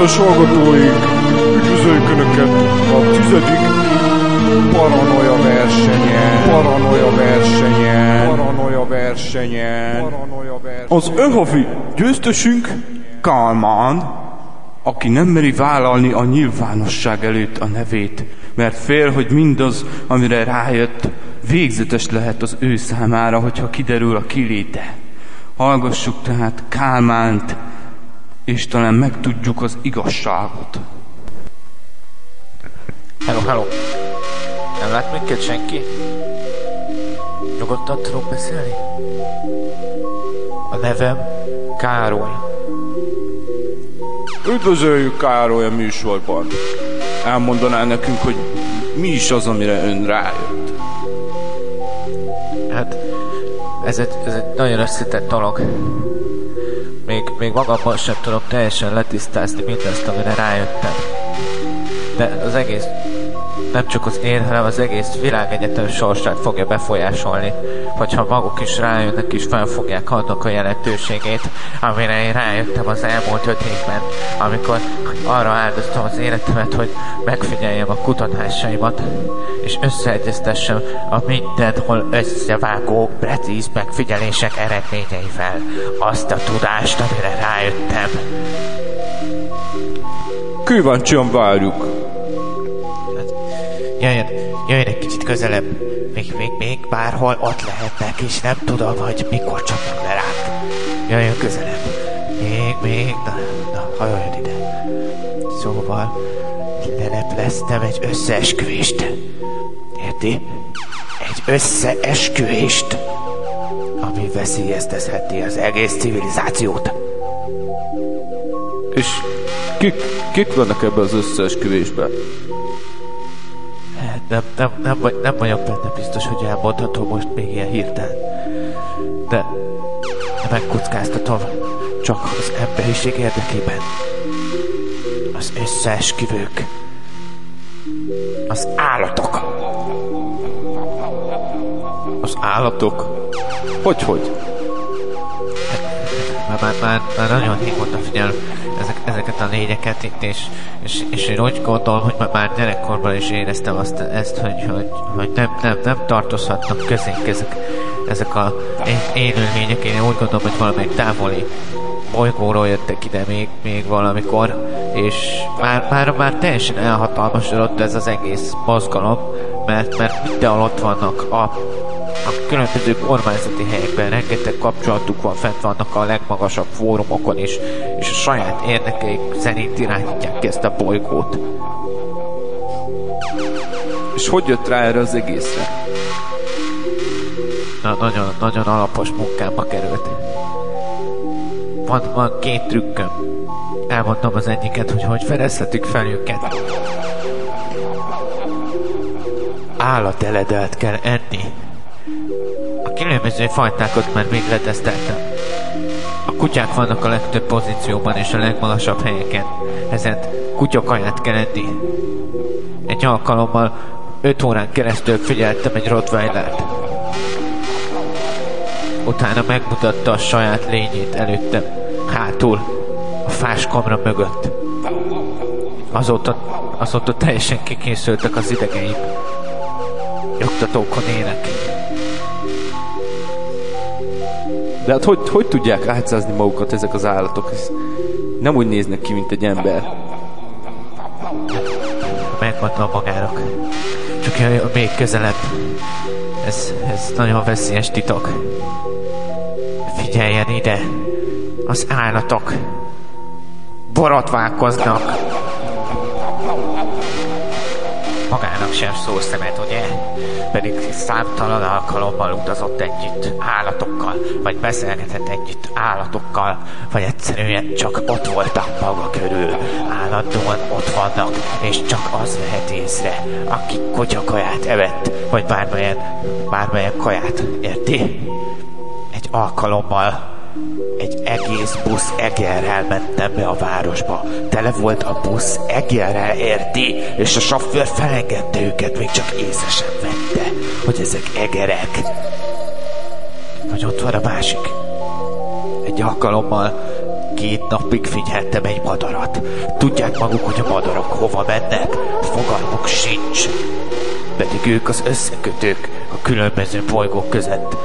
Kedves hallgatóink, üdvözöljük Önöket a tizedik paranoia versenyen. Paranoia versenyen. Paranoia versenyen. Az önhavi győztesünk Kálmán, aki nem meri vállalni a nyilvánosság előtt a nevét, mert fél, hogy mindaz, amire rájött, végzetes lehet az ő számára, hogyha kiderül a kiléte. Hallgassuk tehát Kálmánt, és talán megtudjuk az igazságot. Hello, hello. Nem lát minket senki? Nyugodtan tudok beszélni? A nevem Károly. Üdvözöljük Károly a műsorban. Elmondaná nekünk, hogy mi is az, amire ön rájött. Hát, ez egy, ez egy nagyon összetett dolog. Még, még magamban sem tudom teljesen letisztázni mindazt, amire rájöttem. De az egész, nem csak az én, hanem az egész világegyetem sorsát fogja befolyásolni, hogyha maguk is rájönnek és felfogják annak a jelentőségét, amire én rájöttem az elmúlt öt évben, amikor arra áldoztam az életemet, hogy megfigyeljem a kutatásaimat, és összeegyeztessem a mindenhol összevágó, precíz megfigyelések eredményeivel azt a tudást, amire rájöttem. Kíváncsian várjuk. Jöjjön, jöjjön egy kicsit közelebb. Még, még, még bárhol ott lehetnek, és nem tudom, hogy mikor csapnak le ránk. Jöjjön közelebb. Még, még, na, na, hajoljon ide. Szóval, lelepleztem egy összeesküvést. Érti? Egy összeesküvést, ami veszélyeztetheti az egész civilizációt. És kik, kik vannak ebben az összeesküvésben? Hát Nem, nem, nem, vagy, nem vagyok benne biztos, hogy elmondható most még ilyen hirtelen. De megkockáztatom, csak az emberiség érdekében. Az összeesküvők. Az állatok. Az állatok? Hogy, hogy? Már, már, már, már nagyon régóta figyelem ezeket a lényeket itt, és, és, és én úgy gondolom, hogy már, gyerekkorban is éreztem azt, ezt, hogy, hogy, hogy nem, nem, nem tartozhatnak közénk ezek, ezek a élőlények. Én úgy gondolom, hogy valamelyik távoli bolygóról jöttek ide még, még valamikor, és már, már, már teljesen elhatalmasodott ez az egész mozgalom, mert, mert mindenhol ott vannak a, a különböző kormányzati helyekben rengeteg kapcsolatuk van, fent vannak a legmagasabb fórumokon is, és a saját érdekeik szerint irányítják ki ezt a bolygót. És hogy jött rá erre az egészre? Na, nagyon, nagyon alapos munkába került. Van, van két trükköm. Elmondom az egyiket, hogy hogy fedezhetük fel őket. Állateledelt kell enni. Különböző fajtákat már még leteszteltem. A kutyák vannak a legtöbb pozícióban és a legmagasabb helyeken, ezért kutyakaját kell enni. Egy alkalommal 5 órán keresztül figyeltem egy Rottweilert. Utána megmutatta a saját lényét előttem, hátul, a fás kamra mögött. Azóta, azóta teljesen kikészültek az idegeim. Nyugtatókon élek. De hát hogy, hogy tudják átszázni magukat ezek az állatok? Ez nem úgy néznek ki, mint egy ember. Megmondom magának. Csak jöjjön még közelebb. Ez, ez nagyon veszélyes titok. Figyeljen ide! Az állatok borotválkoznak. Magának sem szól szemet, ugye? Pedig számtalan alkalommal utazott együtt állatokkal, vagy beszélgetett együtt állatokkal, vagy egyszerűen csak ott voltak maga körül. Állandóan ott vannak, és csak az vehet észre, aki kutyakaját evett, vagy bármilyen, bármilyen kaját, érti? Egy alkalommal egy egész busz egerrel mentem be a városba. Tele volt a busz egerrel, érti? És a sofőr felengedte őket, még csak észre sem vette, hogy ezek egerek. Vagy ott van a másik. Egy alkalommal két napig figyeltem egy madarat. Tudják maguk, hogy a madarak hova mennek? Fogalmuk sincs. Pedig ők az összekötők a különböző bolygók között.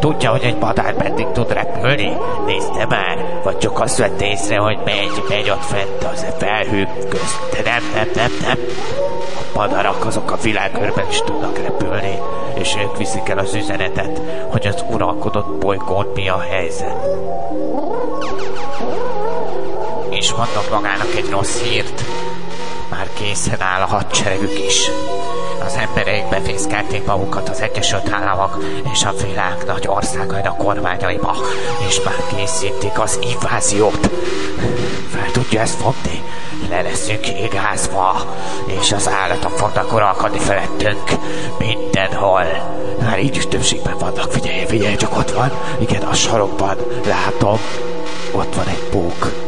Tudja, hogy egy madár meddig tud repülni? Nézte már? Vagy csak azt vett észre, hogy megy, megy ott fent az a felhő közt. De nem, nem, nem, nem. A madarak azok a világörben is tudnak repülni, és ők viszik el az üzenetet, hogy az uralkodott bolygón mi a helyzet. És mondok magának egy rossz hírt. Már készen áll a hadseregük is. Az embereik befészkelték magukat az Egyesült Államok és a világ nagy országainak kormányaiba, és már készítik az inváziót. Fel tudja ezt fogni? Le leszünk igázva, és az állatok fognak uralkodni felettünk mindenhol. Már így is többségben vannak, figyelj, figyelj, csak ott van. Igen, a sarokban látom, ott van egy pók.